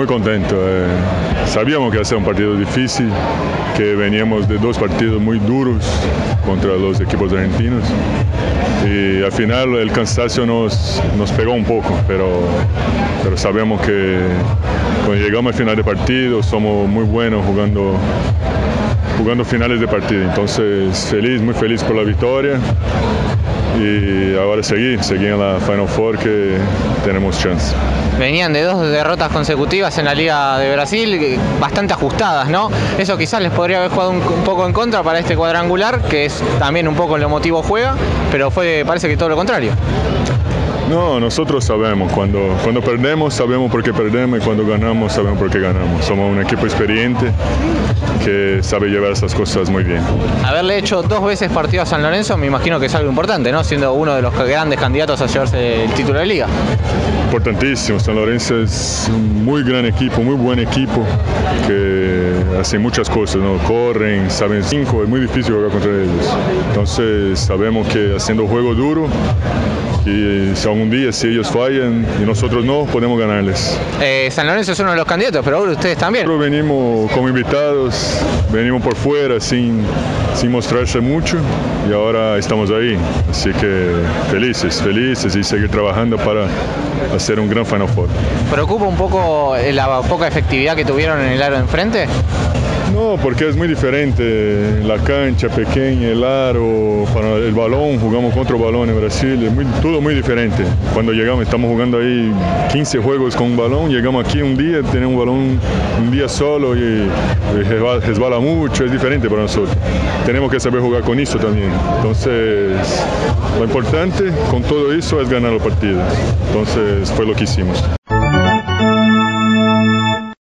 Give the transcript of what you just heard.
muy contento. eh. Sabíamos que iba a ser un partido difícil, que veníamos de dos partidos muy duros contra los equipos argentinos. Y al final el cansancio nos, nos pegó un poco, pero, pero sabemos que cuando llegamos al final de partido somos muy buenos jugando, jugando finales de partido. Entonces feliz, muy feliz por la victoria. Y ahora seguir, seguir en la Final Four que tenemos chance. Venían de dos derrotas consecutivas en la Liga de Brasil, bastante ajustadas, ¿no? Eso quizás les podría haber jugado un, un poco en contra para este cuadrangular, que es también un poco lo motivo juega, pero fue parece que todo lo contrario. No, nosotros sabemos, cuando, cuando perdemos sabemos por qué perdemos y cuando ganamos sabemos por qué ganamos. Somos un equipo experiente que sabe llevar esas cosas muy bien. Haberle hecho dos veces partido a San Lorenzo me imagino que es algo importante, ¿no? Siendo uno de los grandes candidatos a llevarse el título de liga. Importantísimo, San Lorenzo es un muy gran equipo, muy buen equipo que hace muchas cosas, ¿no? corren, saben cinco, es muy difícil jugar contra ellos. Entonces sabemos que haciendo juego duro y si algún día si ellos fallan y nosotros no, podemos ganarles. Eh, San Lorenzo es uno de los candidatos, pero ahora ustedes también. Nosotros venimos como invitados, venimos por fuera sin, sin mostrarse mucho y ahora estamos ahí. Así que felices, felices y seguir trabajando para hacer un gran Final Four. ¿Preocupa un poco la poca efectividad que tuvieron en el aro enfrente? No, porque es muy diferente. La cancha pequeña, el aro, para el balón, jugamos contra el balón en Brasil, es todo muy diferente. Cuando llegamos, estamos jugando ahí 15 juegos con un balón, llegamos aquí un día, tenemos un balón un día solo y, resbala mucho, es diferente para nosotros. Tenemos que saber jugar con eso también. Entonces, lo importante con todo eso es ganar los partidos. Entonces, fue lo que hicimos.